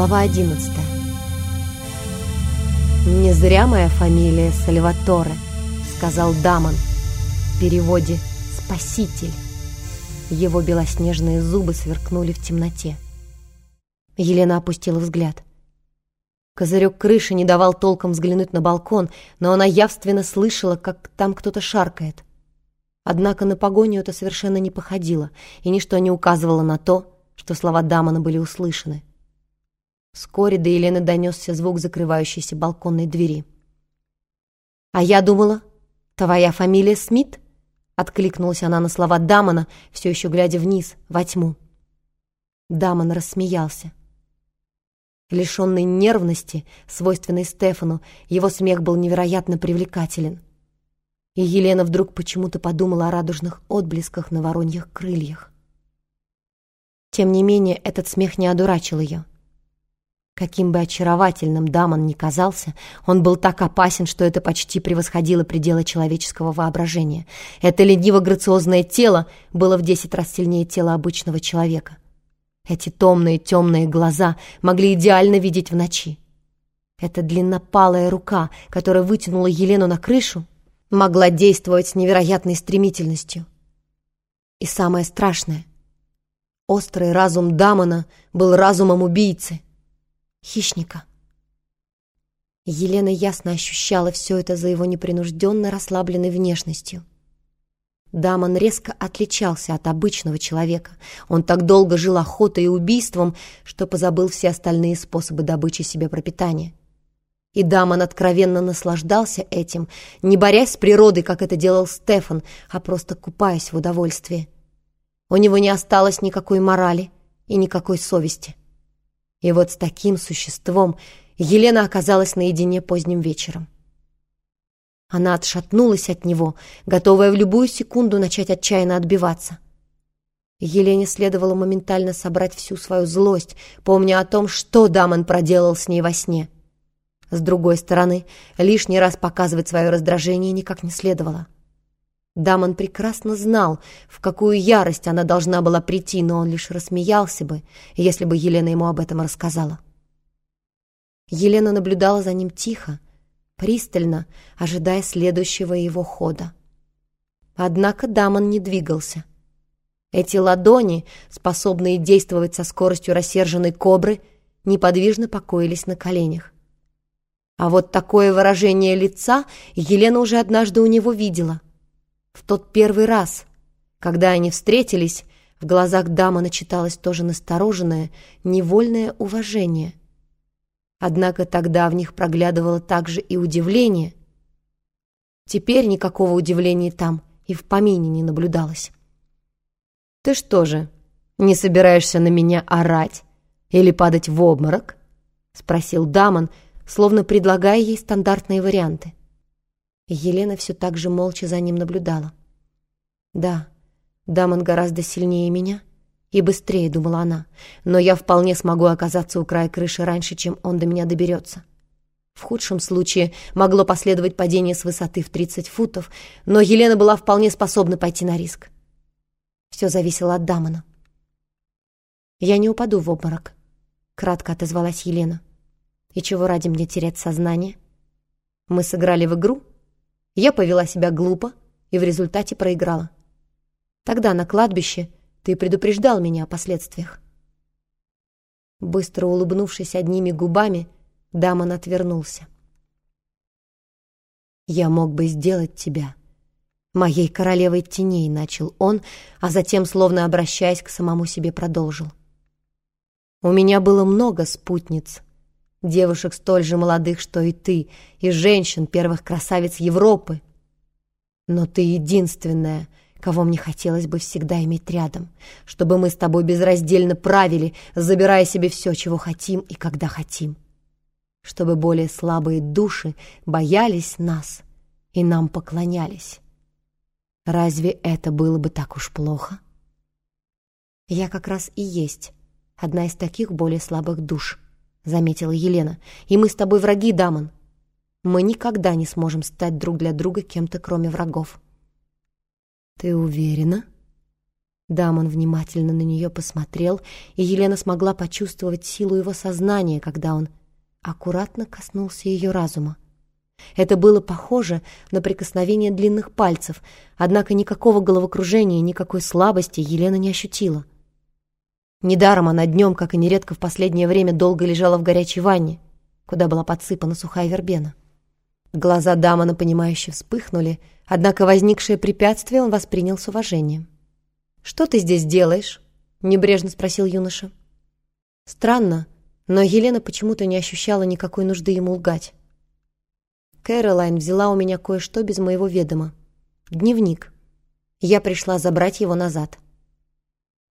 Глава одиннадцатая. «Не зря моя фамилия Сальваторе», — сказал Дамон. В переводе «спаситель». Его белоснежные зубы сверкнули в темноте. Елена опустила взгляд. Козырек крыши не давал толком взглянуть на балкон, но она явственно слышала, как там кто-то шаркает. Однако на погоню это совершенно не походило, и ничто не указывало на то, что слова Дамона были услышаны. Вскоре до Елены донесся звук закрывающейся балконной двери. «А я думала, твоя фамилия Смит?» Откликнулась она на слова Дамона, все еще глядя вниз, во тьму. Дамон рассмеялся. Лишенный нервности, свойственной Стефану, его смех был невероятно привлекателен. И Елена вдруг почему-то подумала о радужных отблесках на вороньих крыльях. Тем не менее, этот смех не одурачил ее. Каким бы очаровательным Дамон ни казался, он был так опасен, что это почти превосходило пределы человеческого воображения. Это лениво-грациозное тело было в десять раз сильнее тела обычного человека. Эти томные темные глаза могли идеально видеть в ночи. Эта длиннопалая рука, которая вытянула Елену на крышу, могла действовать с невероятной стремительностью. И самое страшное — острый разум Дамона был разумом убийцы — хищника. Елена ясно ощущала все это за его непринужденно расслабленной внешностью. Дамон резко отличался от обычного человека. Он так долго жил охотой и убийством, что позабыл все остальные способы добычи себе пропитания. И Дамон откровенно наслаждался этим, не борясь с природой, как это делал Стефан, а просто купаясь в удовольствии. У него не осталось никакой морали и никакой совести. И вот с таким существом Елена оказалась наедине поздним вечером. Она отшатнулась от него, готовая в любую секунду начать отчаянно отбиваться. Елене следовало моментально собрать всю свою злость, помня о том, что Дамон проделал с ней во сне. С другой стороны, лишний раз показывать свое раздражение никак не следовало. Дамон прекрасно знал, в какую ярость она должна была прийти, но он лишь рассмеялся бы, если бы Елена ему об этом рассказала. Елена наблюдала за ним тихо, пристально, ожидая следующего его хода. Однако Дамон не двигался. Эти ладони, способные действовать со скоростью рассерженной кобры, неподвижно покоились на коленях. А вот такое выражение лица Елена уже однажды у него видела — в тот первый раз, когда они встретились, в глазах дамы начиталось тоже настороженное, невольное уважение. Однако тогда в них проглядывало также и удивление. Теперь никакого удивления там и в помине не наблюдалось. «Ты что же, не собираешься на меня орать или падать в обморок?» — спросил Дамон, словно предлагая ей стандартные варианты. Елена все так же молча за ним наблюдала. «Да, Дамон гораздо сильнее меня и быстрее», — думала она, «но я вполне смогу оказаться у края крыши раньше, чем он до меня доберется». В худшем случае могло последовать падение с высоты в 30 футов, но Елена была вполне способна пойти на риск. Все зависело от Дамона. «Я не упаду в обморок», — кратко отозвалась Елена. «И чего ради мне терять сознание? Мы сыграли в игру, я повела себя глупо и в результате проиграла. Тогда на кладбище ты предупреждал меня о последствиях. Быстро улыбнувшись одними губами, Дамон отвернулся. «Я мог бы сделать тебя моей королевой теней», — начал он, а затем, словно обращаясь к самому себе, продолжил. «У меня было много спутниц, девушек столь же молодых, что и ты, и женщин, первых красавиц Европы. Но ты единственная, кого мне хотелось бы всегда иметь рядом, чтобы мы с тобой безраздельно правили, забирая себе все, чего хотим и когда хотим. Чтобы более слабые души боялись нас и нам поклонялись. Разве это было бы так уж плохо? Я как раз и есть одна из таких более слабых душ —— заметила Елена. «И мы с тобой враги, Дамон. Мы никогда не сможем стать друг для друга кем-то, кроме врагов». «Ты уверена?» Дамон внимательно на нее посмотрел, и Елена смогла почувствовать силу его сознания, когда он аккуратно коснулся ее разума. Это было похоже на прикосновение длинных пальцев, однако никакого головокружения, никакой слабости Елена не ощутила. Недаром она днем, как и нередко в последнее время, долго лежала в горячей ванне, куда была подсыпана сухая вербена. Глаза Дамона, понимающе вспыхнули, однако возникшее препятствие он воспринял с уважением. «Что ты здесь делаешь?» — небрежно спросил юноша. Странно, но Елена почему-то не ощущала никакой нужды ему лгать. Кэролайн взяла у меня кое-что без моего ведома. Дневник. Я пришла забрать его назад.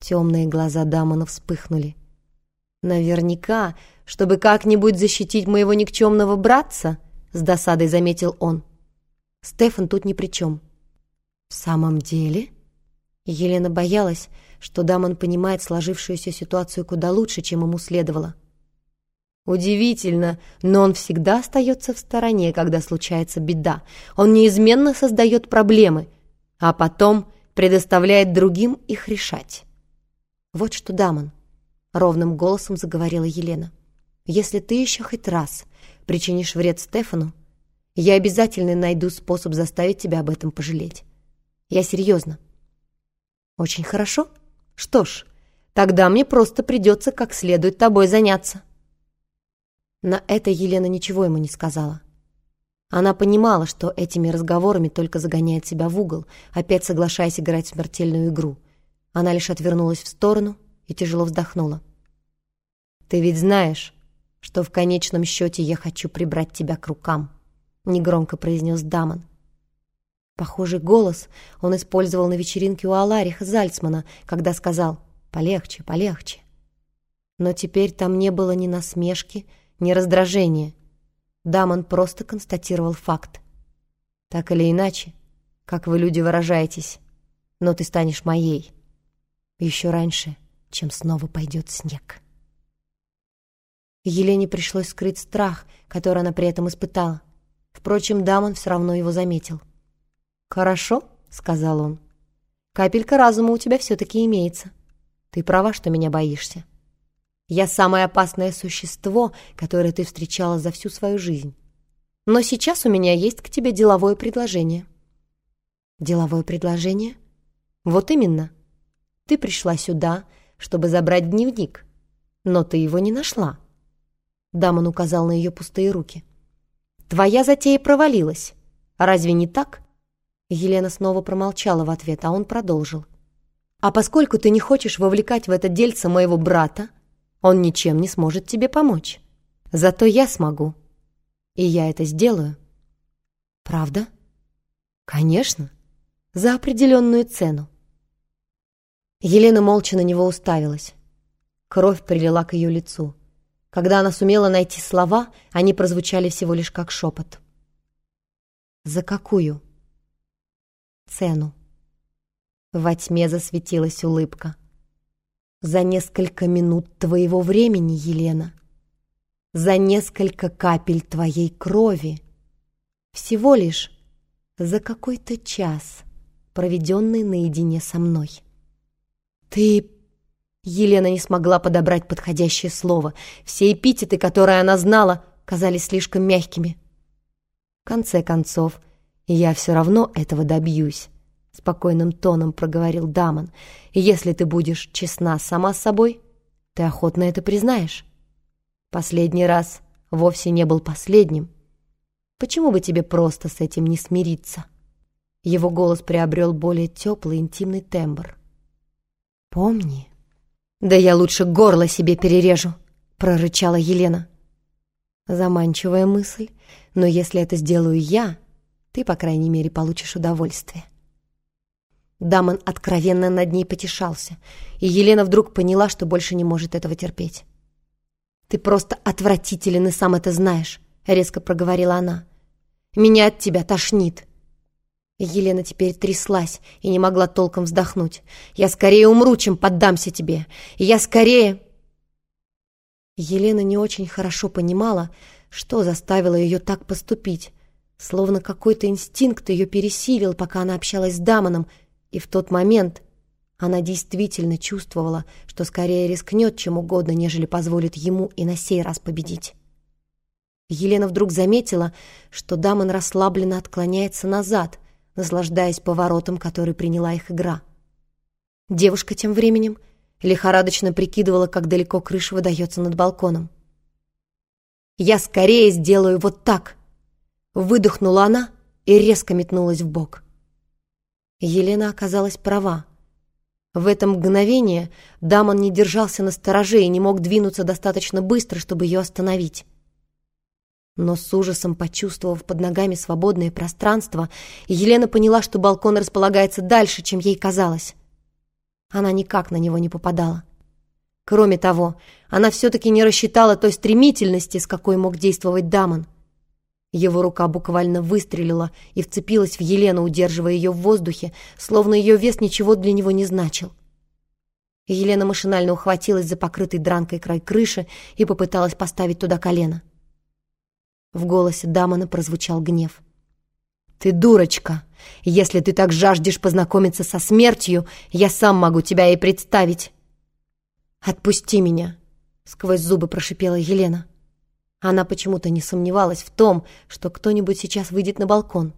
Темные глаза Дамона вспыхнули. «Наверняка, чтобы как-нибудь защитить моего никчемного братца», с досадой заметил он. Стефан тут ни при чем. «В самом деле?» Елена боялась, что Дамон понимает сложившуюся ситуацию куда лучше, чем ему следовало. Удивительно, но он всегда остается в стороне, когда случается беда. Он неизменно создает проблемы, а потом предоставляет другим их решать. Вот что, Дамон, ровным голосом заговорила Елена. Если ты еще хоть раз причинишь вред Стефану, я обязательно найду способ заставить тебя об этом пожалеть. Я серьезно. Очень хорошо. Что ж, тогда мне просто придется как следует тобой заняться. На это Елена ничего ему не сказала. Она понимала, что этими разговорами только загоняет себя в угол, опять соглашаясь играть в смертельную игру. Она лишь отвернулась в сторону и тяжело вздохнула. «Ты ведь знаешь, что в конечном счете я хочу прибрать тебя к рукам», — негромко произнес Дамон. Похожий голос он использовал на вечеринке у Алариха Зальцмана, когда сказал «полегче, полегче». Но теперь там не было ни насмешки, не раздражение. Дамон просто констатировал факт. Так или иначе, как вы, люди, выражаетесь, но ты станешь моей. Еще раньше, чем снова пойдет снег. Елене пришлось скрыть страх, который она при этом испытала. Впрочем, Дамон все равно его заметил. «Хорошо», — сказал он. «Капелька разума у тебя все-таки имеется. Ты права, что меня боишься. Я самое опасное существо, которое ты встречала за всю свою жизнь. Но сейчас у меня есть к тебе деловое предложение». «Деловое предложение?» «Вот именно. Ты пришла сюда, чтобы забрать дневник, но ты его не нашла». Дамон указал на ее пустые руки. «Твоя затея провалилась. Разве не так?» Елена снова промолчала в ответ, а он продолжил. «А поскольку ты не хочешь вовлекать в это дельце моего брата, он ничем не сможет тебе помочь. Зато я смогу. И я это сделаю. Правда? Конечно. За определенную цену. Елена молча на него уставилась. Кровь прилила к ее лицу. Когда она сумела найти слова, они прозвучали всего лишь как шепот. «За какую?» «Цену». Во тьме засветилась улыбка за несколько минут твоего времени, Елена, за несколько капель твоей крови, всего лишь за какой-то час, проведенный наедине со мной. Ты... Елена не смогла подобрать подходящее слово. Все эпитеты, которые она знала, казались слишком мягкими. В конце концов, я все равно этого добьюсь спокойным тоном проговорил Дамон. Если ты будешь честна сама с собой, ты охотно это признаешь. Последний раз вовсе не был последним. Почему бы тебе просто с этим не смириться? Его голос приобрел более теплый, интимный тембр. Помни. Да я лучше горло себе перережу, прорычала Елена. Заманчивая мысль, но если это сделаю я, ты, по крайней мере, получишь удовольствие. Дамон откровенно над ней потешался, и Елена вдруг поняла, что больше не может этого терпеть. «Ты просто отвратителен и сам это знаешь», — резко проговорила она. «Меня от тебя тошнит». Елена теперь тряслась и не могла толком вздохнуть. «Я скорее умру, чем поддамся тебе! Я скорее...» Елена не очень хорошо понимала, что заставило ее так поступить. Словно какой-то инстинкт ее пересилил, пока она общалась с Дамоном, и в тот момент Она действительно чувствовала, что скорее рискнет чем угодно, нежели позволит ему и на сей раз победить. Елена вдруг заметила, что Дамон расслабленно отклоняется назад, наслаждаясь поворотом, который приняла их игра. Девушка тем временем лихорадочно прикидывала, как далеко крыша выдается над балконом. «Я скорее сделаю вот так!» Выдохнула она и резко метнулась в бок. Елена оказалась права. В это мгновение Дамон не держался на стороже и не мог двинуться достаточно быстро, чтобы ее остановить. Но с ужасом почувствовав под ногами свободное пространство, Елена поняла, что балкон располагается дальше, чем ей казалось. Она никак на него не попадала. Кроме того, она все-таки не рассчитала той стремительности, с какой мог действовать Дамон. Его рука буквально выстрелила и вцепилась в Елену, удерживая ее в воздухе, словно ее вес ничего для него не значил. Елена машинально ухватилась за покрытый дранкой край крыши и попыталась поставить туда колено. В голосе Дамона прозвучал гнев. «Ты дурочка! Если ты так жаждешь познакомиться со смертью, я сам могу тебя и представить!» «Отпусти меня!» — сквозь зубы прошипела Елена. Она почему-то не сомневалась в том, что кто-нибудь сейчас выйдет на балкон.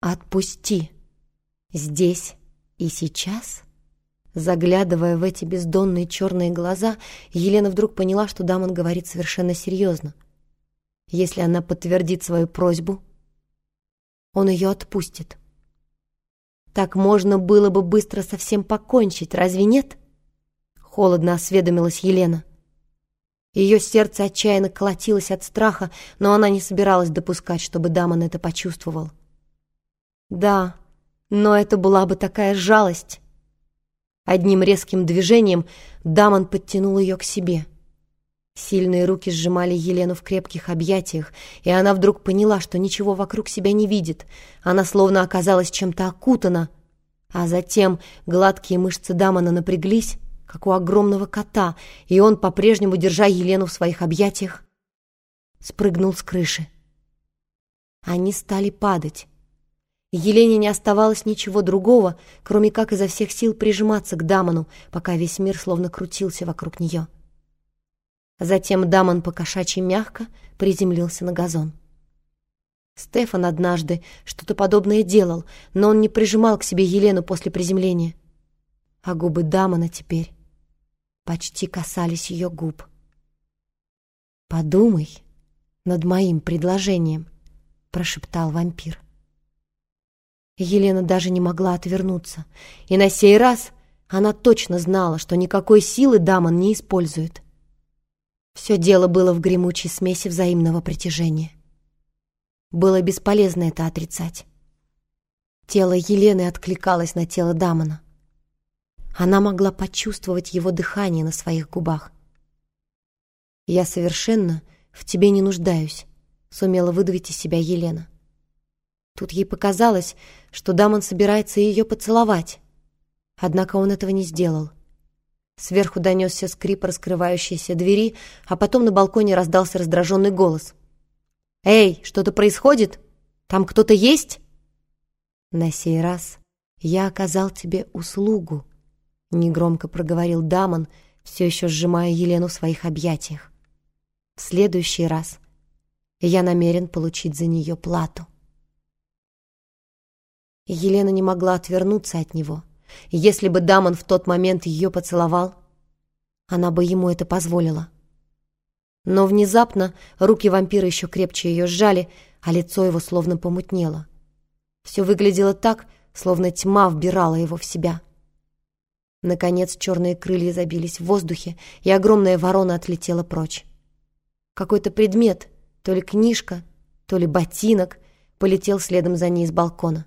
«Отпусти! Здесь и сейчас?» Заглядывая в эти бездонные черные глаза, Елена вдруг поняла, что Дамон говорит совершенно серьезно. Если она подтвердит свою просьбу, он ее отпустит. Так можно было бы быстро совсем покончить, разве нет? Холодно осведомилась Елена. Ее сердце отчаянно колотилось от страха, но она не собиралась допускать, чтобы Дамон это почувствовал. Да, но это была бы такая жалость. Одним резким движением Дамон подтянул ее к себе — Сильные руки сжимали Елену в крепких объятиях, и она вдруг поняла, что ничего вокруг себя не видит. Она словно оказалась чем-то окутана. А затем гладкие мышцы Дамона напряглись, как у огромного кота, и он, по-прежнему держа Елену в своих объятиях, спрыгнул с крыши. Они стали падать. Елене не оставалось ничего другого, кроме как изо всех сил прижиматься к Дамону, пока весь мир словно крутился вокруг нее. Затем Дамон покошачьи мягко приземлился на газон. Стефан однажды что-то подобное делал, но он не прижимал к себе Елену после приземления. А губы Дамона теперь почти касались ее губ. «Подумай над моим предложением», — прошептал вампир. Елена даже не могла отвернуться, и на сей раз она точно знала, что никакой силы Дамон не использует. Все дело было в гремучей смеси взаимного притяжения. Было бесполезно это отрицать. Тело Елены откликалось на тело Дамона. Она могла почувствовать его дыхание на своих губах. «Я совершенно в тебе не нуждаюсь», — сумела выдавить из себя Елена. Тут ей показалось, что Дамон собирается ее поцеловать. Однако он этого не сделал — Сверху донесся скрип раскрывающейся двери, а потом на балконе раздался раздраженный голос. «Эй, что-то происходит? Там кто-то есть?» «На сей раз я оказал тебе услугу», — негромко проговорил Дамон, все еще сжимая Елену в своих объятиях. «В следующий раз я намерен получить за нее плату». Елена не могла отвернуться от него — если бы Дамон в тот момент ее поцеловал, она бы ему это позволила. Но внезапно руки вампира еще крепче ее сжали, а лицо его словно помутнело. Все выглядело так, словно тьма вбирала его в себя. Наконец черные крылья забились в воздухе, и огромная ворона отлетела прочь. Какой-то предмет, то ли книжка, то ли ботинок, полетел следом за ней с балкона.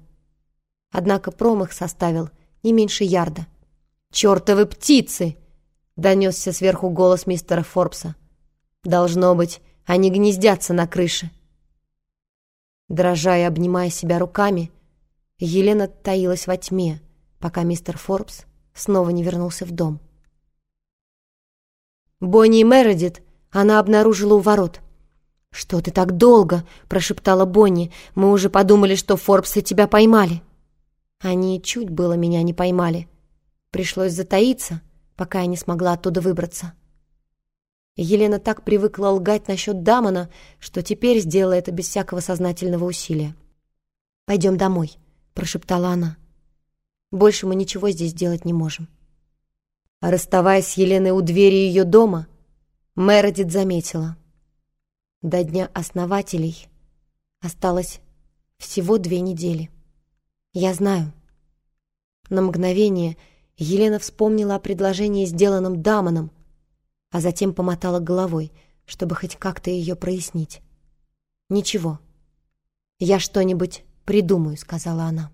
Однако промах составил не меньше ярда. «Чертовы птицы!» — донесся сверху голос мистера Форбса. «Должно быть, они гнездятся на крыше». Дрожа и обнимая себя руками, Елена таилась во тьме, пока мистер Форбс снова не вернулся в дом. Бонни и Мередит она обнаружила у ворот. «Что ты так долго?» — прошептала Бонни. «Мы уже подумали, что Форбсы тебя поймали». Они чуть было меня не поймали. пришлось затаиться, пока я не смогла оттуда выбраться. Елена так привыкла лгать насчет Дамона, что теперь сделала это без всякого сознательного усилия. «Пойдем домой», — прошептала она. «Больше мы ничего здесь делать не можем». А расставаясь с Еленой у двери ее дома, Мередит заметила. До Дня Основателей осталось всего две недели. Я знаю. На мгновение Елена вспомнила о предложении, сделанном Дамоном, а затем помотала головой, чтобы хоть как-то ее прояснить. «Ничего, я что-нибудь придумаю», — сказала она.